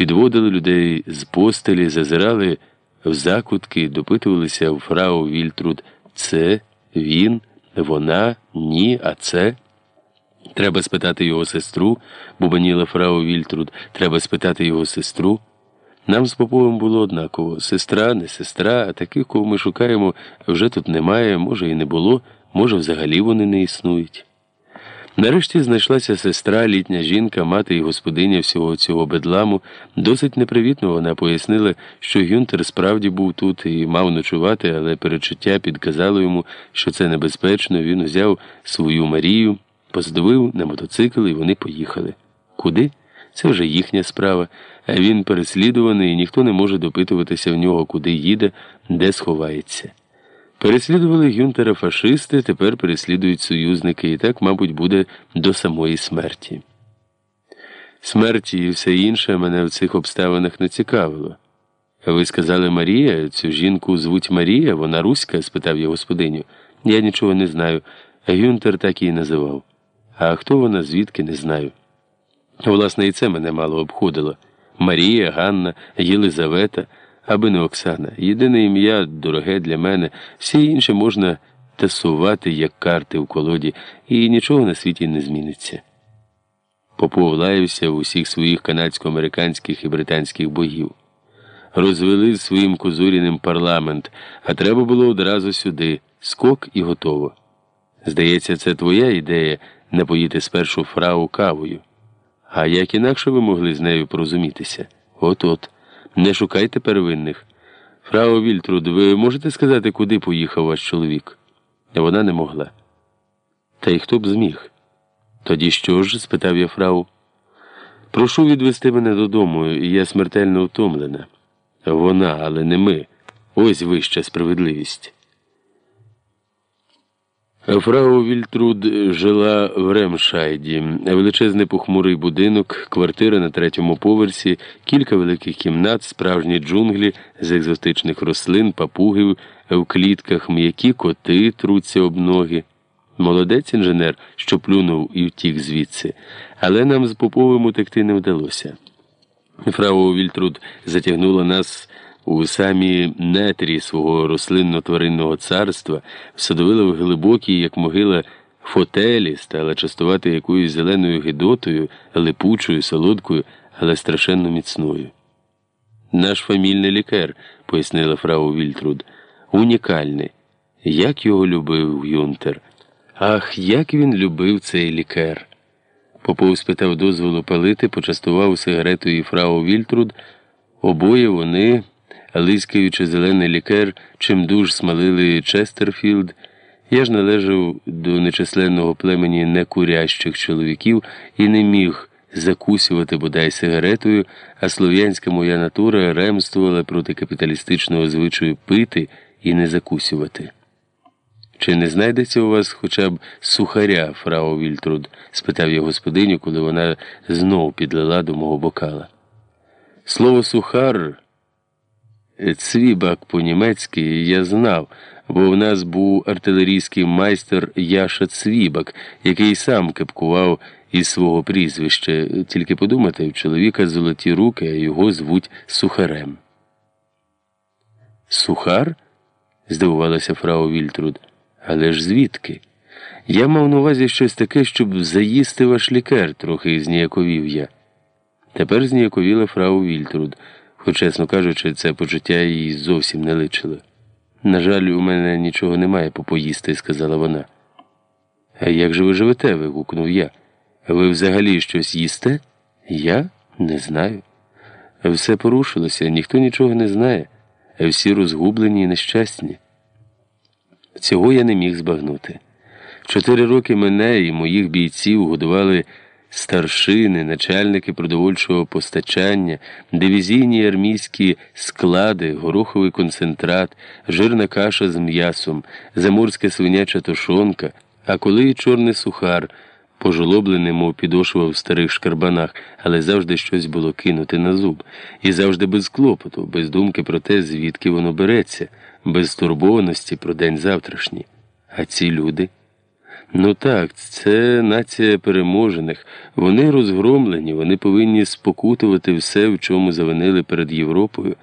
підводили людей з постелі, зазирали в закутки, допитувалися у фрау Вільтруд це, він, вона, ні, а це. Треба спитати його сестру, бубаніла фрау Вільтруд, треба спитати його сестру. Нам з Поповим було однаково сестра, не сестра, а таких, кого ми шукаємо, вже тут немає, може і не було, може взагалі вони не існують. Нарешті знайшлася сестра, літня жінка, мати і господиня всього цього бедламу. Досить непривітно вона пояснила, що Гюнтер справді був тут і мав ночувати, але перечуття підказало йому, що це небезпечно. Він взяв свою Марію, поздовив на мотоцикл, і вони поїхали. Куди? Це вже їхня справа. Він переслідуваний, і ніхто не може допитуватися в нього, куди їде, де сховається. Переслідували Гюнтера фашисти, тепер переслідують союзники, і так, мабуть, буде до самої смерті. Смерті і все інше мене в цих обставинах не цікавило. Ви сказали Марія, цю жінку звуть Марія, вона руська? спитав я господиню. Я нічого не знаю. Гюнтер так її називав. А хто вона, звідки не знаю. Власне, і це мене мало обходило. Марія, Ганна, Єлизавета аби не Оксана. Єдине ім'я дороге для мене, всі інші можна тасувати, як карти в колоді, і нічого на світі не зміниться. Попов лаявся усіх своїх канадсько-американських і британських богів. Розвели своїм козуріним парламент, а треба було одразу сюди скок і готово. Здається, це твоя ідея напоїти спершу фрау кавою. А як інакше ви могли з нею порозумітися? От-от. Не шукайте первинних. Фрау Вільтруд, ви можете сказати, куди поїхав ваш чоловік? Вона не могла. Та й хто б зміг? Тоді що ж? спитав я фрау. Прошу відвести мене додому, я смертельно втомлена. Вона, але не ми. Ось вища справедливість. Фрау Вільтруд жила в Ремшайді, величезний похмурий будинок, квартира на третьому поверсі, кілька великих кімнат, справжні джунглі з екзотичних рослин, папугів в клітках, м'які коти труться об ноги. Молодець інженер, що плюнув і втік звідси, але нам з Поповим утекти не вдалося. Фрау Вільтруд затягнула нас у самі нетрі свого рослинно-тваринного царства всадовила в глибокі, як могила, фотелі, стала частувати якоюсь зеленою гидотою, липучою, солодкою, але страшенно міцною. Наш фамільний лікар, пояснила фрау Вільтруд, унікальний. Як його любив Юнтер. Ах, як він любив цей лікар. Попов спитав дозволу палити, почастував сигаретою фрау Вільтруд. Обоє вони лискаючи зелений лікер, чимдуж смалили Честерфілд, я ж належав до нечисленного племені некурящих чоловіків і не міг закусювати бодай сигаретою, а слов'янська моя натура ремствувала проти капіталістичного звичаю пити і не закусювати. Чи не знайдеться у вас хоча б сухаря, фрау Вільтруд? спитав я господиню, коли вона знов підлила до мого бокала. Слово сухар. Цвібак по-німецьки я знав, бо в нас був артилерійський майстер Яша Цвібак, який сам кепкував із свого прізвища. Тільки подумати, у чоловіка золоті руки, а його звуть Сухарем. Сухар? здивувалася фрау Вільтруд. Але ж звідки? Я мав на увазі щось таке, щоб заїсти ваш лікар, трохи зніяковів я. Тепер зніяковіла фрау Вільтруд. Хоч, чесно кажучи, це почуття їй зовсім не личило. На жаль, у мене нічого немає попоїсти, сказала вона. А як же ви живете? вигукнув я. Ви взагалі щось їсте? Я не знаю. Все порушилося, ніхто нічого не знає, всі розгублені і нещасні. Цього я не міг збагнути. Чотири роки мене і моїх бійців годували старшини, начальники продовольчого постачання, дивізійні армійські склади, гороховий концентрат, жирна каша з м'ясом, заморська свиняча тушонка, а коли й чорний сухар, пожолоблений, мов підошував в старих шкарбанах, але завжди щось було кинути на зуб, і завжди без клопоту, без думки про те, звідки воно береться, без турбованості про день завтрашній. А ці люди. Ну так, це нація переможених. Вони розгромлені, вони повинні спокутувати все, в чому завинили перед Європою.